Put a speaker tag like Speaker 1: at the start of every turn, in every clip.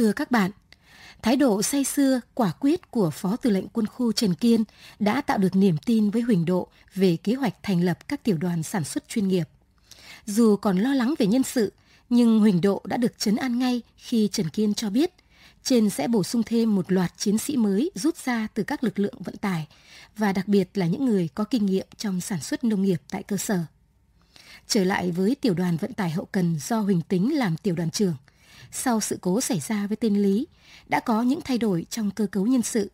Speaker 1: Thưa các bạn, thái độ say xưa, quả quyết của Phó Tư lệnh Quân khu Trần Kiên đã tạo được niềm tin với Huỳnh Độ về kế hoạch thành lập các tiểu đoàn sản xuất chuyên nghiệp. Dù còn lo lắng về nhân sự, nhưng Huỳnh Độ đã được chấn an ngay khi Trần Kiên cho biết trên sẽ bổ sung thêm một loạt chiến sĩ mới rút ra từ các lực lượng vận tải và đặc biệt là những người có kinh nghiệm trong sản xuất nông nghiệp tại cơ sở. Trở lại với tiểu đoàn vận tải hậu cần do Huỳnh Tính làm tiểu đoàn trưởng, sau sự cố xảy ra với tên Lý, đã có những thay đổi trong cơ cấu nhân sự.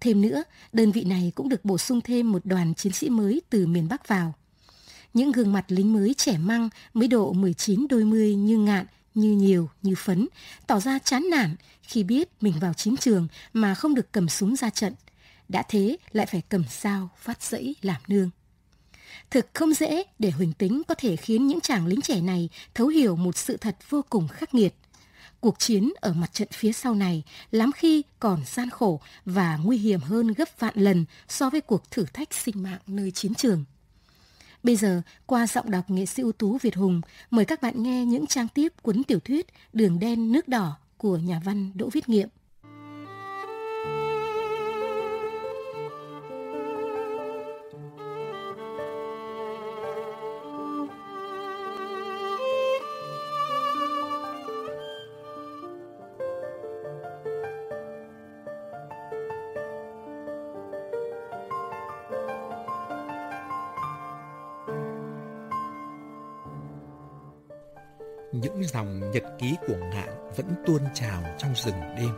Speaker 1: Thêm nữa, đơn vị này cũng được bổ sung thêm một đoàn chiến sĩ mới từ miền Bắc vào. Những gương mặt lính mới trẻ măng mới độ 19 đôi mươi như ngạn, như nhiều, như phấn, tỏ ra chán nản khi biết mình vào chiến trường mà không được cầm súng ra trận. Đã thế lại phải cầm dao phát dẫy làm nương. Thực không dễ để Huỳnh Tính có thể khiến những chàng lính trẻ này thấu hiểu một sự thật vô cùng khắc nghiệt. Cuộc chiến ở mặt trận phía sau này lắm khi còn gian khổ và nguy hiểm hơn gấp vạn lần so với cuộc thử thách sinh mạng nơi chiến trường. Bây giờ, qua giọng đọc nghệ sĩ ưu tú Việt Hùng, mời các bạn nghe những trang tiếp cuốn tiểu thuyết Đường đen nước đỏ của nhà văn Đỗ Viết Nghiệm.
Speaker 2: Nhật ký của ngạn vẫn tuôn trào trong rừng đêm.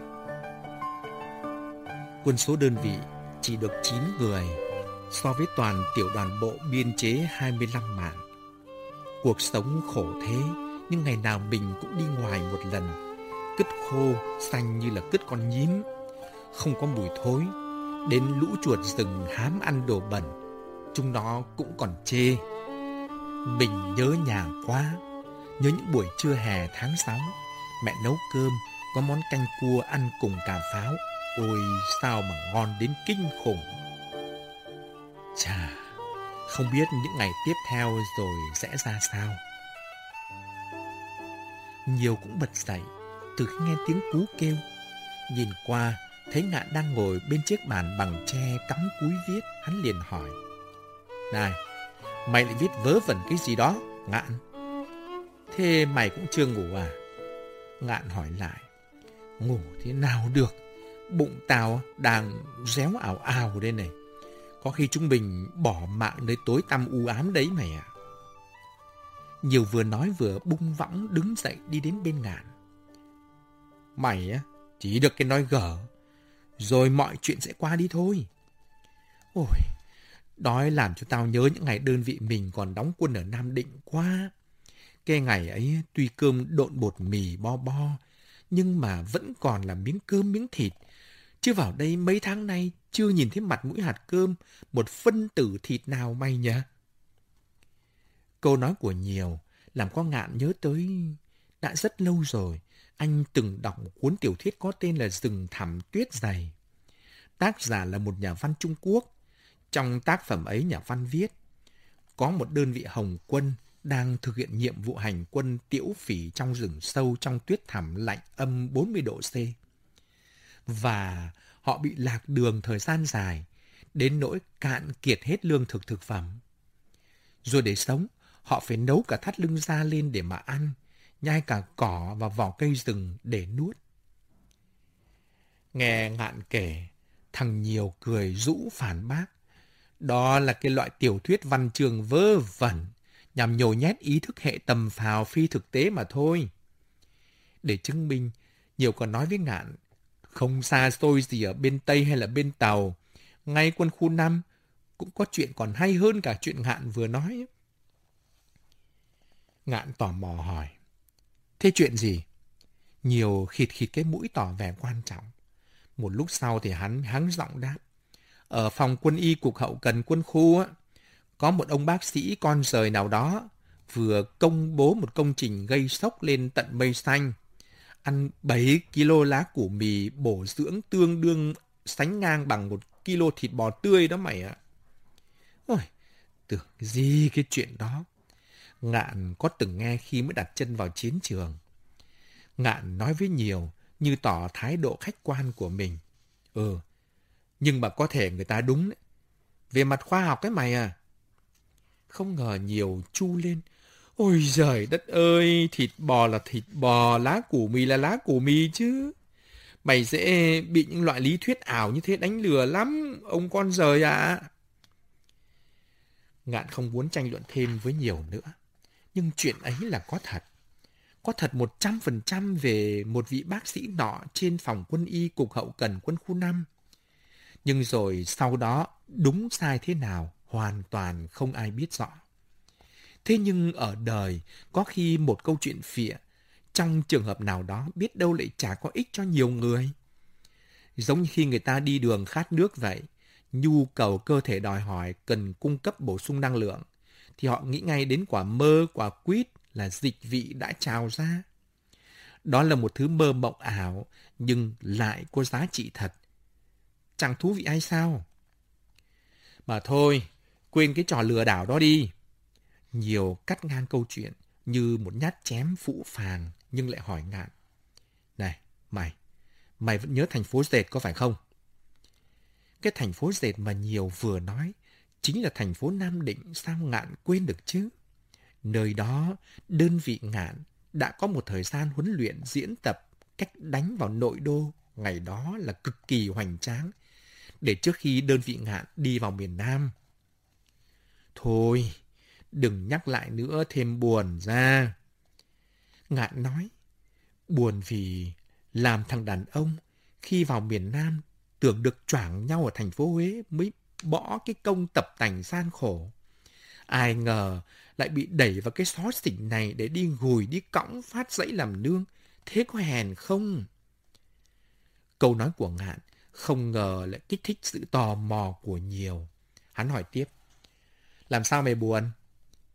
Speaker 2: Quân số đơn vị chỉ được 9 người so với toàn tiểu đoàn bộ biên chế 25 mạng. Cuộc sống khổ thế, nhưng ngày nào mình cũng đi ngoài một lần. Cứt khô, xanh như là cứt con nhím, không có mùi thối. Đến lũ chuột rừng hám ăn đồ bẩn, chúng nó cũng còn chê. Mình nhớ nhà quá, Nhớ những buổi trưa hè tháng 6, mẹ nấu cơm, có món canh cua ăn cùng cà pháo. Ôi sao mà ngon đến kinh khủng. Chà, không biết những ngày tiếp theo rồi sẽ ra sao. Nhiều cũng bật dậy từ khi nghe tiếng cú kêu. Nhìn qua, thấy ngạn đang ngồi bên chiếc bàn bằng tre cắm cúi viết, hắn liền hỏi. Này, mày lại viết vớ vẩn cái gì đó, ngạn? Thế mày cũng chưa ngủ à? Ngạn hỏi lại. Ngủ thế nào được? Bụng tao đang réo ảo ảo đây này. Có khi chúng mình bỏ mạng nơi tối tăm u ám đấy mày ạ. À. Nhiều vừa nói vừa bung võng đứng dậy đi đến bên ngạn. Mày á, chỉ được cái nói gở, rồi mọi chuyện sẽ qua đi thôi. Ôi, đói làm cho tao nhớ những ngày đơn vị mình còn đóng quân ở Nam Định quá. Cái ngày ấy tuy cơm độn bột mì bo bo, nhưng mà vẫn còn là miếng cơm miếng thịt. Chứ vào đây mấy tháng nay chưa nhìn thấy mặt mũi hạt cơm, một phân tử thịt nào may nhỉ? Câu nói của nhiều làm có ngạn nhớ tới đã rất lâu rồi. Anh từng đọc một cuốn tiểu thuyết có tên là Rừng thẳm tuyết dày. Tác giả là một nhà văn Trung Quốc. Trong tác phẩm ấy nhà văn viết, có một đơn vị Hồng quân đang thực hiện nhiệm vụ hành quân tiễu phỉ trong rừng sâu trong tuyết thẳm lạnh âm 40 độ C. Và họ bị lạc đường thời gian dài, đến nỗi cạn kiệt hết lương thực thực phẩm. Rồi để sống, họ phải nấu cả thắt lưng da lên để mà ăn, nhai cả cỏ và vỏ cây rừng để nuốt. Nghe ngạn kể, thằng nhiều cười rũ phản bác. Đó là cái loại tiểu thuyết văn trường vơ vẩn, nhằm nhồi nhét ý thức hệ tầm phào phi thực tế mà thôi. Để chứng minh, nhiều còn nói với ngạn, không xa xôi gì ở bên Tây hay là bên Tàu, ngay quân khu 5 cũng có chuyện còn hay hơn cả chuyện ngạn vừa nói. Ngạn tò mò hỏi, thế chuyện gì? Nhiều khịt khịt cái mũi tỏ vẻ quan trọng. Một lúc sau thì hắn hắng giọng đáp. Ở phòng quân y cục hậu cần quân khu á, có một ông bác sĩ con rời nào đó vừa công bố một công trình gây sốc lên tận mây xanh. Ăn 7 kg lá củ mì bổ dưỡng tương đương sánh ngang bằng một kg thịt bò tươi đó mày ạ. Ôi, tưởng gì cái chuyện đó. Ngạn có từng nghe khi mới đặt chân vào chiến trường. Ngạn nói với nhiều, như tỏ thái độ khách quan của mình. Ừ, nhưng mà có thể người ta đúng đấy. Về mặt khoa học cái mày à. Không ngờ nhiều chu lên. Ôi giời đất ơi, thịt bò là thịt bò, lá củ mì là lá củ mì chứ. Mày dễ bị những loại lý thuyết ảo như thế đánh lừa lắm, ông con rời ạ. À. Ngạn không muốn tranh luận thêm với nhiều nữa. Nhưng chuyện ấy là có thật. Có thật 100% về một vị bác sĩ nọ trên phòng quân y cục hậu cần quân khu 5. Nhưng rồi sau đó đúng sai thế nào hoàn toàn không ai biết rõ. Thế nhưng ở đời có khi một câu chuyện phịa trong trường hợp nào đó biết đâu lại chả có ích cho nhiều người. Giống như khi người ta đi đường khát nước vậy, nhu cầu cơ thể đòi hỏi cần cung cấp bổ sung năng lượng, thì họ nghĩ ngay đến quả mơ, quả quýt là dịch vị đã trào ra. Đó là một thứ mơ mộng ảo, nhưng lại có giá trị thật. Chẳng thú vị hay sao? Mà thôi, quên cái trò lừa đảo đó đi. Nhiều cắt ngang câu chuyện như một nhát chém phũ phàng nhưng lại hỏi ngạn. Này, mày, mày vẫn nhớ thành phố dệt có phải không? Cái thành phố dệt mà nhiều vừa nói chính là thành phố Nam Định sao ngạn quên được chứ? Nơi đó, đơn vị ngạn đã có một thời gian huấn luyện diễn tập cách đánh vào nội đô ngày đó là cực kỳ hoành tráng để trước khi đơn vị ngạn đi vào miền Nam. Thôi, đừng nhắc lại nữa thêm buồn ra. Ngạn nói, buồn vì làm thằng đàn ông khi vào miền Nam tưởng được choảng nhau ở thành phố Huế mới bỏ cái công tập tành gian khổ. Ai ngờ lại bị đẩy vào cái xó xỉnh này để đi gùi đi cõng phát dãy làm nương. Thế có hèn không? Câu nói của ngạn không ngờ lại kích thích sự tò mò của nhiều. Hắn hỏi tiếp. Làm sao mày buồn?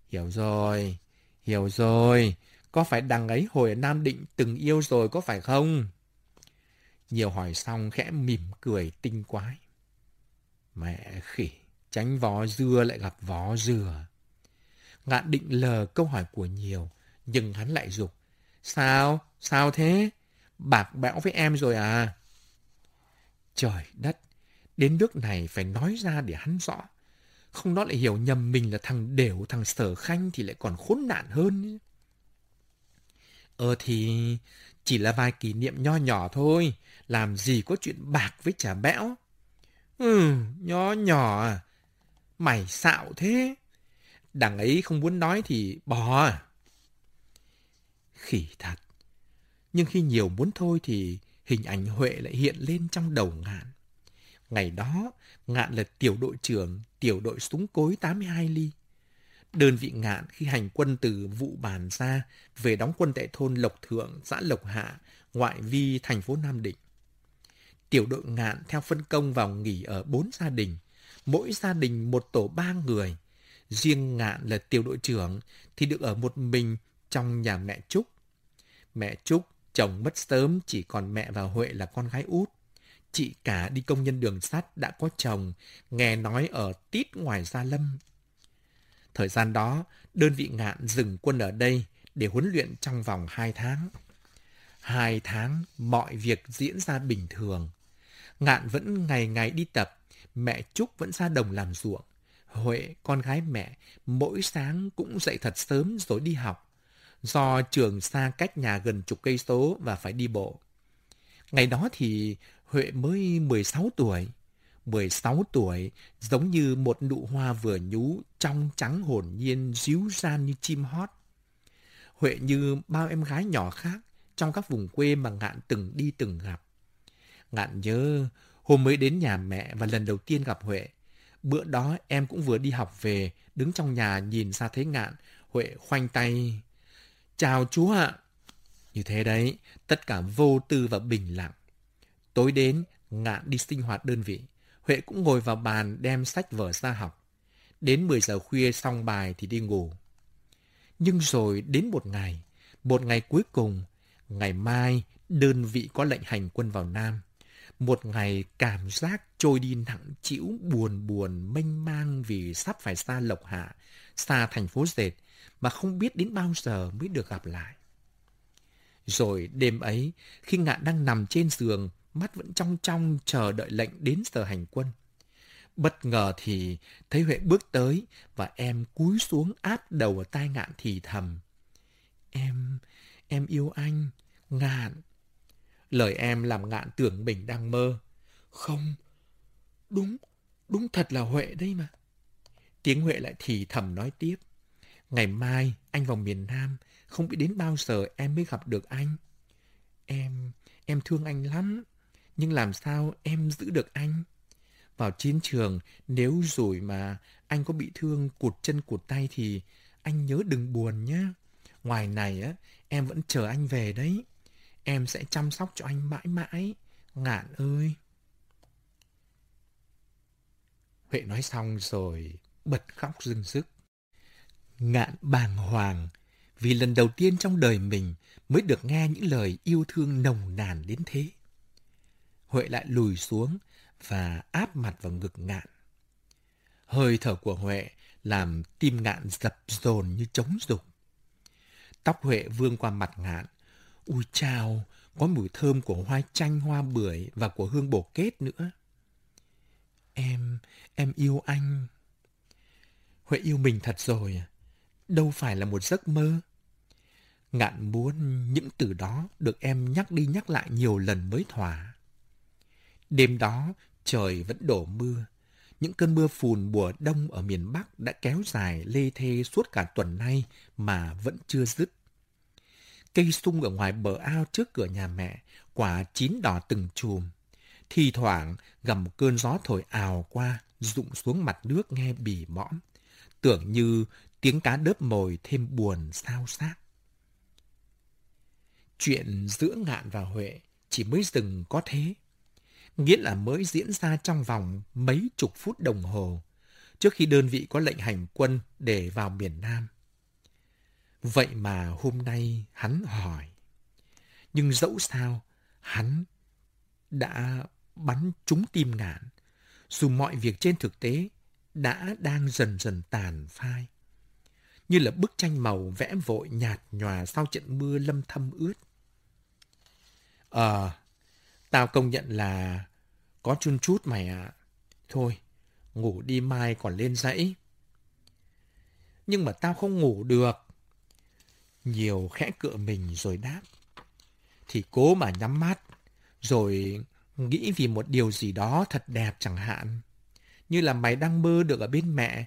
Speaker 2: Hiểu rồi, hiểu rồi. Có phải đằng ấy hồi ở Nam Định từng yêu rồi có phải không? Nhiều hỏi xong khẽ mỉm cười tinh quái. Mẹ khỉ, tránh vó dưa lại gặp vó dừa. Ngạn định lờ câu hỏi của nhiều, nhưng hắn lại dục. Sao? Sao thế? Bạc bẽo với em rồi à? Trời đất, đến nước này phải nói ra để hắn rõ. Không nó lại hiểu nhầm mình là thằng đều, thằng sở khanh thì lại còn khốn nạn hơn. Ờ thì chỉ là vài kỷ niệm nho nhỏ thôi, làm gì có chuyện bạc với trả bẽo. Ừ, nho nhỏ à, mày xạo thế. Đằng ấy không muốn nói thì bỏ à. Khỉ thật. Nhưng khi nhiều muốn thôi thì hình ảnh Huệ lại hiện lên trong đầu ngạn. Ngày đó, ngạn là tiểu đội trưởng, tiểu đội súng cối 82 ly. Đơn vị ngạn khi hành quân từ vụ bàn ra về đóng quân tại thôn Lộc Thượng, xã Lộc Hạ, ngoại vi thành phố Nam Định. Tiểu đội ngạn theo phân công vào nghỉ ở bốn gia đình, mỗi gia đình một tổ ba người. Riêng ngạn là tiểu đội trưởng thì được ở một mình trong nhà mẹ Trúc. Mẹ Trúc Chồng mất sớm, chỉ còn mẹ và Huệ là con gái út. Chị cả đi công nhân đường sắt đã có chồng, nghe nói ở tít ngoài Gia Lâm. Thời gian đó, đơn vị ngạn dừng quân ở đây để huấn luyện trong vòng hai tháng. Hai tháng, mọi việc diễn ra bình thường. Ngạn vẫn ngày ngày đi tập, mẹ Trúc vẫn ra đồng làm ruộng. Huệ, con gái mẹ, mỗi sáng cũng dậy thật sớm rồi đi học do trường xa cách nhà gần chục cây số và phải đi bộ. Ngày đó thì Huệ mới 16 tuổi. 16 tuổi giống như một nụ hoa vừa nhú trong trắng hồn nhiên díu ran như chim hót. Huệ như bao em gái nhỏ khác trong các vùng quê mà Ngạn từng đi từng gặp. Ngạn nhớ hôm mới đến nhà mẹ và lần đầu tiên gặp Huệ. Bữa đó em cũng vừa đi học về, đứng trong nhà nhìn ra thấy Ngạn, Huệ khoanh tay Chào chú ạ. Như thế đấy, tất cả vô tư và bình lặng. Tối đến, ngạn đi sinh hoạt đơn vị. Huệ cũng ngồi vào bàn đem sách vở ra học. Đến 10 giờ khuya xong bài thì đi ngủ. Nhưng rồi đến một ngày, một ngày cuối cùng, ngày mai đơn vị có lệnh hành quân vào Nam. Một ngày cảm giác trôi đi nặng chịu buồn buồn mênh mang vì sắp phải xa Lộc Hạ, xa thành phố Dệt, mà không biết đến bao giờ mới được gặp lại. Rồi đêm ấy, khi ngạn đang nằm trên giường, mắt vẫn trong trong chờ đợi lệnh đến giờ hành quân. Bất ngờ thì thấy Huệ bước tới và em cúi xuống áp đầu vào tai ngạn thì thầm. Em, em yêu anh, ngạn. Lời em làm ngạn tưởng mình đang mơ. Không, đúng, đúng thật là Huệ đây mà. Tiếng Huệ lại thì thầm nói tiếp. Ngày mai anh vào miền Nam, không biết đến bao giờ em mới gặp được anh. Em, em thương anh lắm, nhưng làm sao em giữ được anh? Vào chiến trường, nếu rồi mà anh có bị thương cụt chân cụt tay thì anh nhớ đừng buồn nhé. Ngoài này á, em vẫn chờ anh về đấy. Em sẽ chăm sóc cho anh mãi mãi. Ngạn ơi! Huệ nói xong rồi bật khóc rưng rức. Ngạn bàng hoàng vì lần đầu tiên trong đời mình mới được nghe những lời yêu thương nồng nàn đến thế. Huệ lại lùi xuống và áp mặt vào ngực ngạn. Hơi thở của Huệ làm tim ngạn dập dồn như trống dục. Tóc Huệ vương qua mặt ngạn. Ui chào, có mùi thơm của hoa chanh, hoa bưởi và của hương bổ kết nữa. Em, em yêu anh. Huệ yêu mình thật rồi, đâu phải là một giấc mơ. Ngạn muốn những từ đó được em nhắc đi nhắc lại nhiều lần mới thỏa. Đêm đó, trời vẫn đổ mưa. Những cơn mưa phùn mùa đông ở miền Bắc đã kéo dài lê thê suốt cả tuần nay mà vẫn chưa dứt. Cây sung ở ngoài bờ ao trước cửa nhà mẹ, quả chín đỏ từng chùm. Thì thoảng gầm một cơn gió thổi ào qua, rụng xuống mặt nước nghe bì mõm. Tưởng như tiếng cá đớp mồi thêm buồn sao xác. Chuyện giữa ngạn và Huệ chỉ mới dừng có thế. Nghĩa là mới diễn ra trong vòng mấy chục phút đồng hồ trước khi đơn vị có lệnh hành quân để vào miền Nam. Vậy mà hôm nay hắn hỏi. Nhưng dẫu sao, hắn đã bắn trúng tim ngạn, dù mọi việc trên thực tế đã đang dần dần tàn phai. Như là bức tranh màu vẽ vội nhạt nhòa sau trận mưa lâm thâm ướt. Ờ, tao công nhận là có chun chút mày ạ. Thôi, ngủ đi mai còn lên dãy. Nhưng mà tao không ngủ được. Nhiều khẽ cựa mình rồi đáp. Thì cố mà nhắm mắt, rồi nghĩ vì một điều gì đó thật đẹp chẳng hạn. Như là mày đang mơ được ở bên mẹ.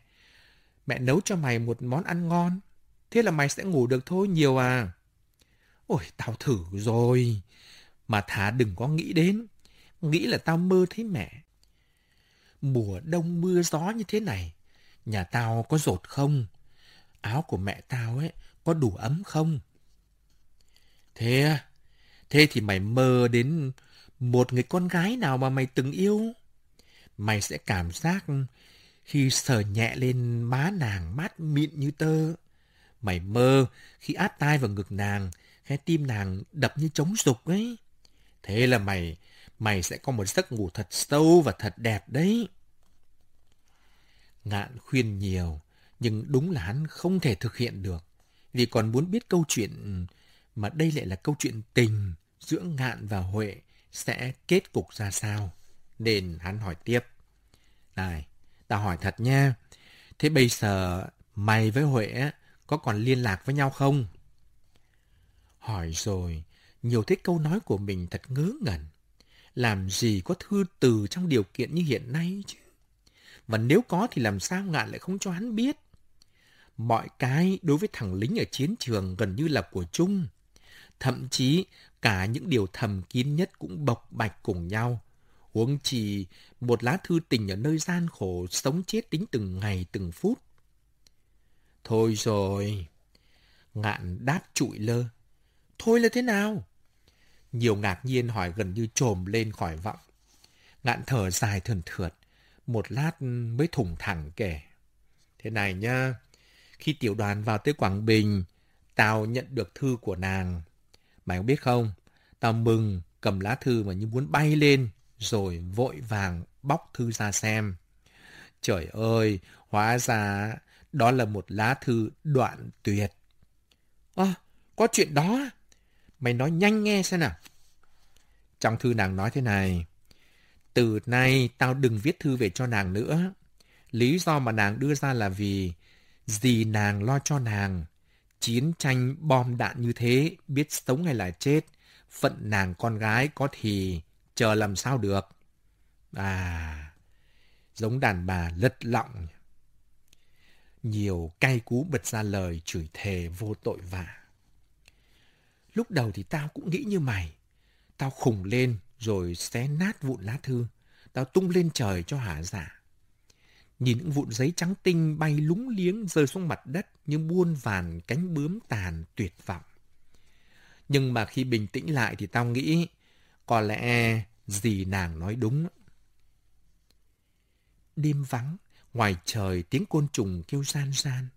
Speaker 2: Mẹ nấu cho mày một món ăn ngon. Thế là mày sẽ ngủ được thôi nhiều à. Ôi, tao thử rồi. Mà thả đừng có nghĩ đến. Nghĩ là tao mơ thấy mẹ. Mùa đông mưa gió như thế này. Nhà tao có rột không? Áo của mẹ tao ấy có đủ ấm không? Thế Thế thì mày mơ đến một người con gái nào mà mày từng yêu. Mày sẽ cảm giác khi sờ nhẹ lên má nàng mát mịn như tơ. Mày mơ khi áp tai vào ngực nàng, cái tim nàng đập như trống dục ấy. Thế là mày, mày sẽ có một giấc ngủ thật sâu và thật đẹp đấy. Ngạn khuyên nhiều, nhưng đúng là hắn không thể thực hiện được. Vì còn muốn biết câu chuyện, mà đây lại là câu chuyện tình giữa Ngạn và Huệ sẽ kết cục ra sao. Nên hắn hỏi tiếp. Này, tao hỏi thật nha. Thế bây giờ mày với Huệ có còn liên lạc với nhau không? Hỏi rồi, nhiều thế câu nói của mình thật ngớ ngẩn. Làm gì có thư từ trong điều kiện như hiện nay chứ? Và nếu có thì làm sao ngạn lại không cho hắn biết? Mọi cái đối với thằng lính ở chiến trường gần như là của chung. Thậm chí cả những điều thầm kín nhất cũng bộc bạch cùng nhau. Huống chỉ một lá thư tình ở nơi gian khổ sống chết tính từng ngày, từng phút. Thôi rồi. Ngạn đáp trụi lơ. Thôi là thế nào? Nhiều ngạc nhiên hỏi gần như trồm lên khỏi vọng. Ngạn thở dài thườn thượt. Một lát mới thủng thẳng kể. Thế này nhá. Khi tiểu đoàn vào tới Quảng Bình, tao nhận được thư của nàng. Mày có biết không? Tao mừng, cầm lá thư mà như muốn bay lên, rồi vội vàng bóc thư ra xem. Trời ơi, hóa ra đó là một lá thư đoạn tuyệt. À, có chuyện đó Mày nói nhanh nghe xem nào. Trong thư nàng nói thế này. Từ nay tao đừng viết thư về cho nàng nữa. Lý do mà nàng đưa ra là vì gì nàng lo cho nàng. Chiến tranh bom đạn như thế, biết sống hay là chết. Phận nàng con gái có thì chờ làm sao được. À, giống đàn bà lật lọng. Nhiều cay cú bật ra lời chửi thề vô tội vạ. Lúc đầu thì tao cũng nghĩ như mày. Tao khùng lên rồi xé nát vụn lá thư. Tao tung lên trời cho hả giả. Nhìn những vụn giấy trắng tinh bay lúng liếng rơi xuống mặt đất như buôn vàn cánh bướm tàn tuyệt vọng. Nhưng mà khi bình tĩnh lại thì tao nghĩ có lẽ gì nàng nói đúng. Đêm vắng, ngoài trời tiếng côn trùng kêu gian gian.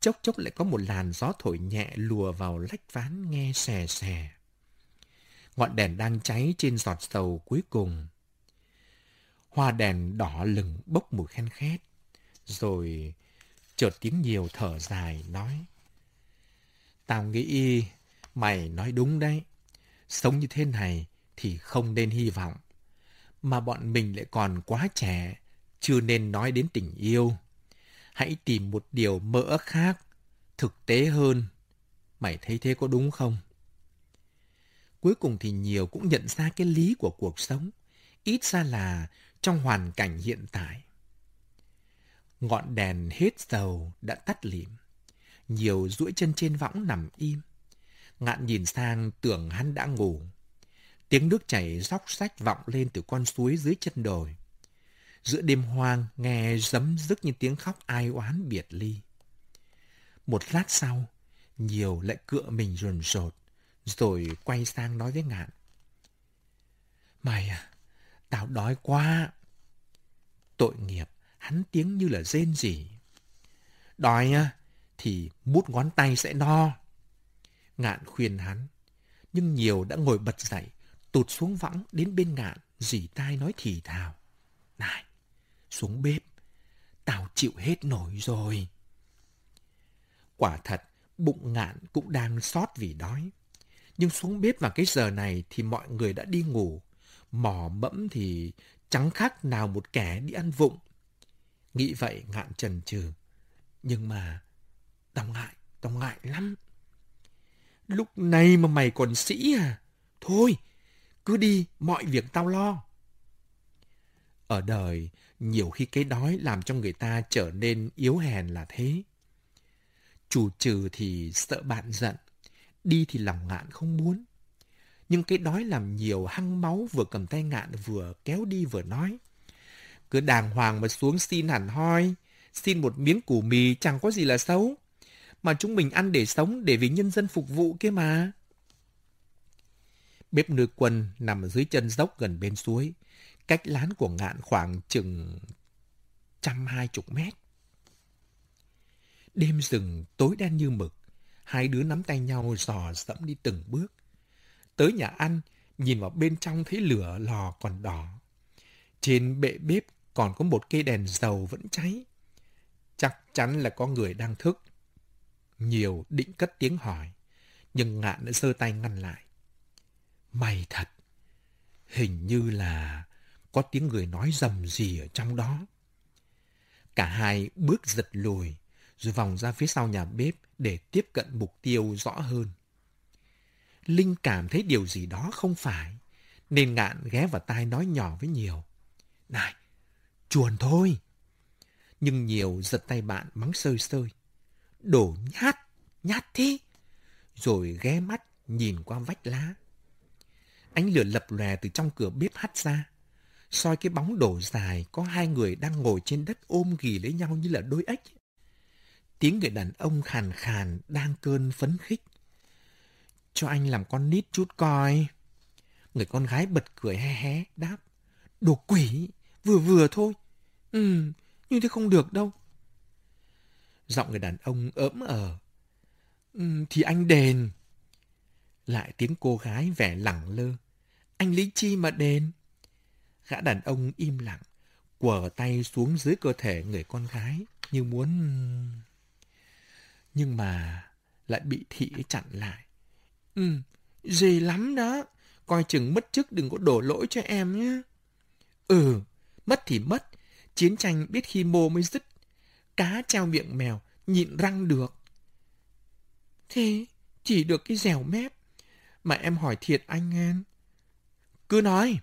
Speaker 2: Chốc chốc lại có một làn gió thổi nhẹ lùa vào lách ván nghe xè xè. Ngọn đèn đang cháy trên giọt dầu cuối cùng. Hoa đèn đỏ lừng bốc mùi khen khét. Rồi chợt tiếng nhiều thở dài nói. Tao nghĩ mày nói đúng đấy. Sống như thế này thì không nên hy vọng. Mà bọn mình lại còn quá trẻ, chưa nên nói đến tình yêu. Hãy tìm một điều mỡ khác, thực tế hơn. Mày thấy thế có đúng không? Cuối cùng thì nhiều cũng nhận ra cái lý của cuộc sống. Ít ra là trong hoàn cảnh hiện tại. Ngọn đèn hết dầu đã tắt lịm. Nhiều duỗi chân trên võng nằm im. Ngạn nhìn sang tưởng hắn đã ngủ. Tiếng nước chảy róc rách vọng lên từ con suối dưới chân đồi. Giữa đêm hoang nghe giấm dứt như tiếng khóc ai oán biệt ly. Một lát sau, nhiều lại cựa mình rồn rột, rồi quay sang nói với ngạn. Mày à, tao đói quá. Tội nghiệp, hắn tiếng như là rên rỉ. Đói á, thì mút ngón tay sẽ no. Ngạn khuyên hắn, nhưng nhiều đã ngồi bật dậy, tụt xuống võng đến bên ngạn, dì tai nói thì thào. Này, xuống bếp, tao chịu hết nổi rồi. Quả thật, bụng ngạn cũng đang sót vì đói. Nhưng xuống bếp vào cái giờ này thì mọi người đã đi ngủ. mỏ mẫm thì chẳng khác nào một kẻ đi ăn vụng. Nghĩ vậy ngạn trần trừ. Nhưng mà, tao ngại, tao ngại lắm. Lúc này mà mày còn sĩ à? Thôi, cứ đi, mọi việc tao lo. Ở đời, nhiều khi cái đói làm cho người ta trở nên yếu hèn là thế. Chủ trừ thì sợ bạn giận, đi thì lòng ngạn không muốn. Nhưng cái đói làm nhiều hăng máu vừa cầm tay ngạn vừa kéo đi vừa nói. Cứ đàng hoàng mà xuống xin hẳn hoi, xin một miếng củ mì chẳng có gì là xấu. Mà chúng mình ăn để sống, để vì nhân dân phục vụ kia mà. Bếp nuôi quân nằm dưới chân dốc gần bên suối, cách lán của ngạn khoảng chừng trăm hai chục mét. Đêm rừng tối đen như mực, hai đứa nắm tay nhau dò dẫm đi từng bước. Tới nhà ăn, nhìn vào bên trong thấy lửa lò còn đỏ. Trên bệ bếp còn có một cây đèn dầu vẫn cháy. Chắc chắn là có người đang thức. Nhiều định cất tiếng hỏi, nhưng ngạn đã giơ tay ngăn lại. May thật, hình như là có tiếng người nói rầm gì ở trong đó. Cả hai bước giật lùi, rồi vòng ra phía sau nhà bếp để tiếp cận mục tiêu rõ hơn. Linh cảm thấy điều gì đó không phải, nên ngạn ghé vào tai nói nhỏ với Nhiều. Này, chuồn thôi. Nhưng Nhiều giật tay bạn mắng sơi sơi. Đổ nhát, nhát thế. Rồi ghé mắt nhìn qua vách lá. Ánh lửa lập lòe từ trong cửa bếp hắt ra soi cái bóng đổ dài có hai người đang ngồi trên đất ôm ghì lấy nhau như là đôi ếch. Tiếng người đàn ông khàn khàn đang cơn phấn khích. Cho anh làm con nít chút coi. Người con gái bật cười he hé, đáp. Đồ quỷ, vừa vừa thôi. Ừ, như thế không được đâu. Giọng người đàn ông ỡm ờ. Ừ, thì anh đền. Lại tiếng cô gái vẻ lẳng lơ. Anh lý chi mà đền? Gã đàn ông im lặng, quờ tay xuống dưới cơ thể người con gái như muốn... Nhưng mà lại bị thị chặn lại. Ừ, Dì lắm đó. Coi chừng mất chức đừng có đổ lỗi cho em nhé. Ừ, mất thì mất. Chiến tranh biết khi mô mới dứt. Cá treo miệng mèo, nhịn răng được. Thế, chỉ được cái dẻo mép. Mà em hỏi thiệt anh em. Cứ nói.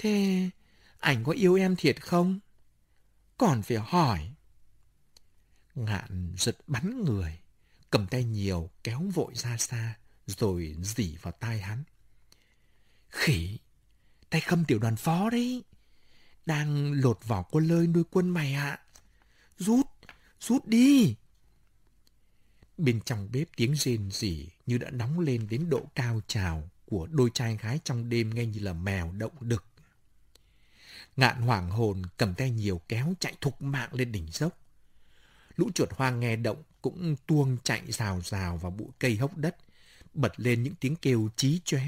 Speaker 2: Thế, anh có yêu em thiệt không? Còn phải hỏi. Ngạn giật bắn người, cầm tay nhiều kéo vội ra xa, rồi dỉ vào tai hắn. Khỉ, tay khâm tiểu đoàn phó đấy. Đang lột vỏ quân lơi nuôi quân mày ạ. À. Rút, rút đi. Bên trong bếp tiếng rên rỉ như đã nóng lên đến độ cao trào của đôi trai gái trong đêm nghe như là mèo động đực. Ngạn hoảng hồn cầm tay nhiều kéo chạy thục mạng lên đỉnh dốc. Lũ chuột hoang nghe động cũng tuông chạy rào rào vào bụi cây hốc đất, bật lên những tiếng kêu chí chóe.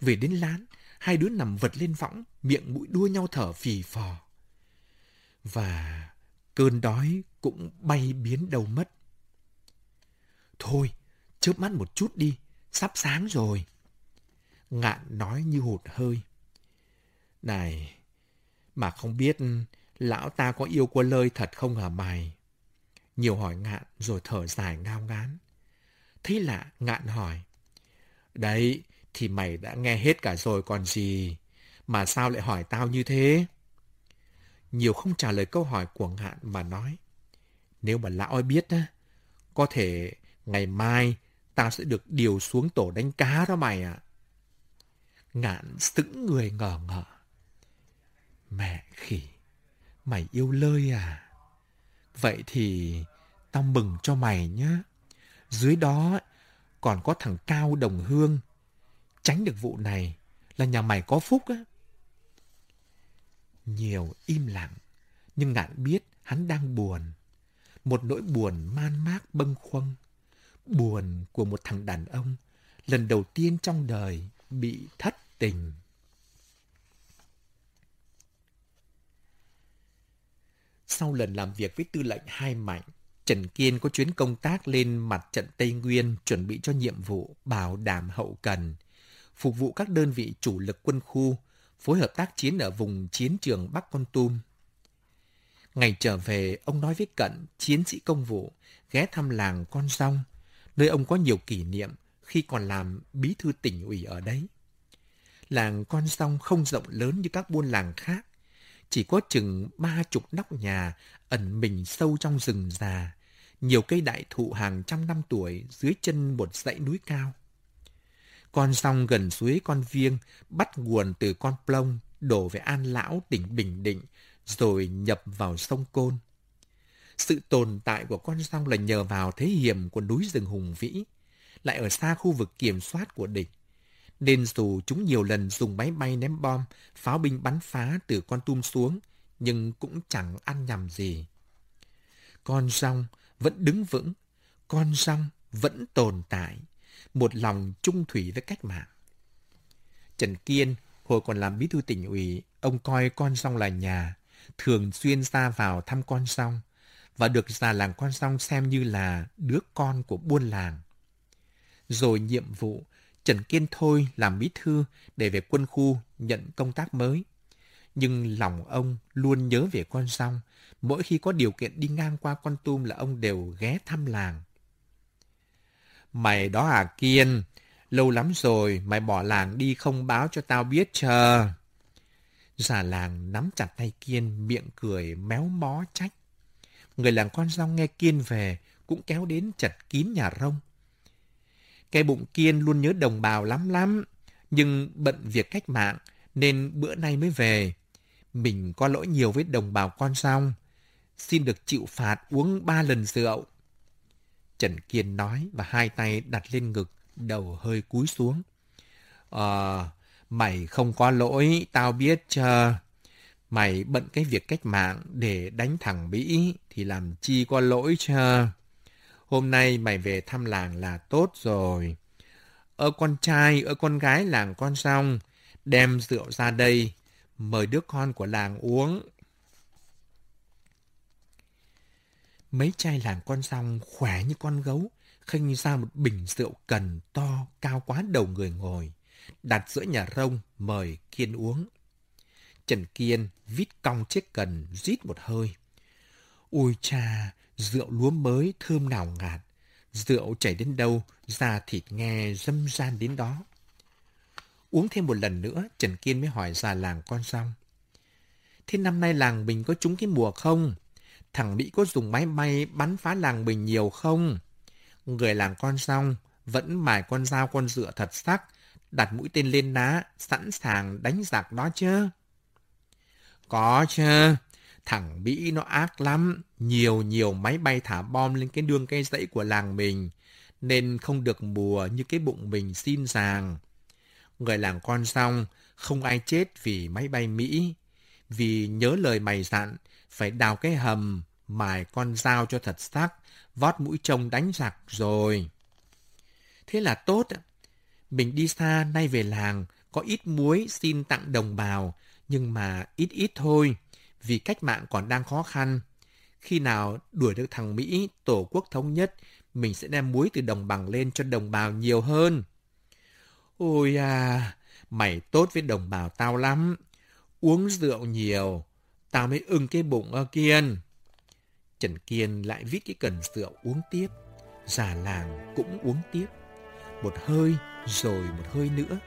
Speaker 2: Về đến lán, hai đứa nằm vật lên võng, miệng mũi đua nhau thở phì phò. Và cơn đói cũng bay biến đâu mất. Thôi, chớp mắt một chút đi, sắp sáng rồi. Ngạn nói như hụt hơi. Này, mà không biết lão ta có yêu quân lơi thật không hả mày? Nhiều hỏi ngạn rồi thở dài ngao ngán. Thế lạ, ngạn hỏi. Đấy, thì mày đã nghe hết cả rồi còn gì. Mà sao lại hỏi tao như thế? Nhiều không trả lời câu hỏi của ngạn mà nói. Nếu mà lão ấy biết á, có thể ngày mai tao sẽ được điều xuống tổ đánh cá đó mày ạ. À. Ngạn sững người ngờ ngợ. Mẹ khỉ, mày yêu lơi à? Vậy thì tao mừng cho mày nhá. Dưới đó còn có thằng Cao Đồng Hương. Tránh được vụ này là nhà mày có phúc á. Nhiều im lặng, nhưng ngạn biết hắn đang buồn. Một nỗi buồn man mác bâng khuâng. Buồn của một thằng đàn ông lần đầu tiên trong đời bị thất tình. Sau lần làm việc với tư lệnh hai mạnh, Trần Kiên có chuyến công tác lên mặt trận Tây Nguyên chuẩn bị cho nhiệm vụ bảo đảm hậu cần, phục vụ các đơn vị chủ lực quân khu, phối hợp tác chiến ở vùng chiến trường Bắc Con Tum. Ngày trở về, ông nói với Cận, chiến sĩ công vụ, ghé thăm làng Con Rong, nơi ông có nhiều kỷ niệm khi còn làm bí thư tỉnh ủy ở đấy. Làng Con Rong không rộng lớn như các buôn làng khác, chỉ có chừng ba chục nóc nhà ẩn mình sâu trong rừng già, nhiều cây đại thụ hàng trăm năm tuổi dưới chân một dãy núi cao. Con sông gần suối con viêng bắt nguồn từ con plông đổ về An Lão tỉnh Bình Định rồi nhập vào sông Côn. Sự tồn tại của con sông là nhờ vào thế hiểm của núi rừng hùng vĩ, lại ở xa khu vực kiểm soát của địch nên dù chúng nhiều lần dùng máy bay ném bom, pháo binh bắn phá từ con tum xuống, nhưng cũng chẳng ăn nhầm gì. Con rong vẫn đứng vững, con rong vẫn tồn tại, một lòng trung thủy với cách mạng. Trần Kiên, hồi còn làm bí thư tỉnh ủy, ông coi con rong là nhà, thường xuyên ra vào thăm con rong, và được già làng con rong xem như là đứa con của buôn làng. Rồi nhiệm vụ Trần Kiên thôi làm bí thư để về quân khu nhận công tác mới. Nhưng lòng ông luôn nhớ về con rong. Mỗi khi có điều kiện đi ngang qua con tum là ông đều ghé thăm làng. Mày đó à Kiên, lâu lắm rồi mày bỏ làng đi không báo cho tao biết chờ. Già làng nắm chặt tay Kiên, miệng cười méo mó trách. Người làng con rong nghe Kiên về cũng kéo đến chặt kín nhà rông. Cái bụng kiên luôn nhớ đồng bào lắm lắm, nhưng bận việc cách mạng nên bữa nay mới về. Mình có lỗi nhiều với đồng bào con xong, xin được chịu phạt uống ba lần rượu. Trần Kiên nói và hai tay đặt lên ngực, đầu hơi cúi xuống. Ờ, mày không có lỗi, tao biết chờ. Mày bận cái việc cách mạng để đánh thẳng Mỹ thì làm chi có lỗi chờ. Hôm nay mày về thăm làng là tốt rồi. Ơ con trai, ơ con gái làng con xong, đem rượu ra đây, mời đứa con của làng uống. Mấy trai làng con xong khỏe như con gấu, khênh ra một bình rượu cần to cao quá đầu người ngồi, đặt giữa nhà rông mời Kiên uống. Trần Kiên vít cong chiếc cần rít một hơi. Ôi cha, rượu lúa mới thơm nào ngạt. Rượu chảy đến đâu, da thịt nghe dâm gian đến đó. Uống thêm một lần nữa, Trần Kiên mới hỏi già làng con xong. Thế năm nay làng mình có trúng cái mùa không? Thằng Mỹ có dùng máy bay bắn phá làng mình nhiều không? Người làng con xong, vẫn mài con dao con dựa thật sắc, đặt mũi tên lên ná, sẵn sàng đánh giặc đó chứ. Có chứ, thằng Mỹ nó ác lắm, nhiều nhiều máy bay thả bom lên cái đường cây dãy của làng mình, nên không được mùa như cái bụng mình xin ràng. Người làng con xong, không ai chết vì máy bay Mỹ, vì nhớ lời mày dặn, phải đào cái hầm, mài con dao cho thật sắc, vót mũi trông đánh giặc rồi. Thế là tốt. Mình đi xa nay về làng, có ít muối xin tặng đồng bào, nhưng mà ít ít thôi, vì cách mạng còn đang khó khăn. Khi nào đuổi được thằng Mỹ, tổ quốc thống nhất, mình sẽ đem muối từ đồng bằng lên cho đồng bào nhiều hơn. Ôi à, mày tốt với đồng bào tao lắm. Uống rượu nhiều, tao mới ưng cái bụng ở Kiên. Trần Kiên lại viết cái cần rượu uống tiếp. Già làng cũng uống tiếp. Một hơi rồi một hơi nữa.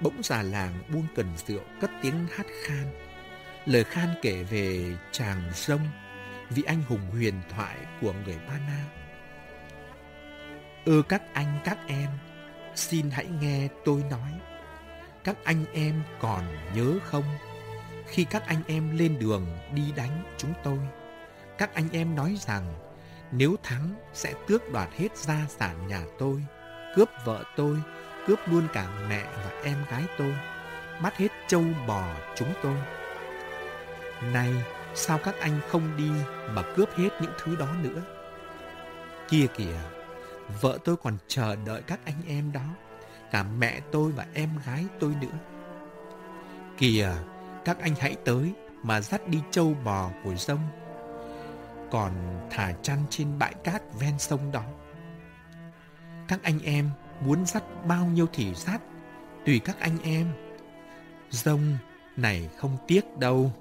Speaker 2: Bỗng già làng buông cần rượu cất tiếng hát khan. Lời khan kể về chàng sông vị anh hùng huyền thoại của người Ba Na. Ơ các anh các em, xin hãy nghe tôi nói. Các anh em còn nhớ không? Khi các anh em lên đường đi đánh chúng tôi, các anh em nói rằng nếu thắng sẽ tước đoạt hết gia sản nhà tôi, cướp vợ tôi, cướp luôn cả mẹ và em gái tôi, bắt hết trâu bò chúng tôi. Nay, sao các anh không đi mà cướp hết những thứ đó nữa? Kia kìa, vợ tôi còn chờ đợi các anh em đó, cả mẹ tôi và em gái tôi nữa. Kìa, các anh hãy tới mà dắt đi trâu bò của sông còn thả chăn trên bãi cát ven sông đó. Các anh em muốn dắt bao nhiêu thì dắt, tùy các anh em. Rông này không tiếc đâu.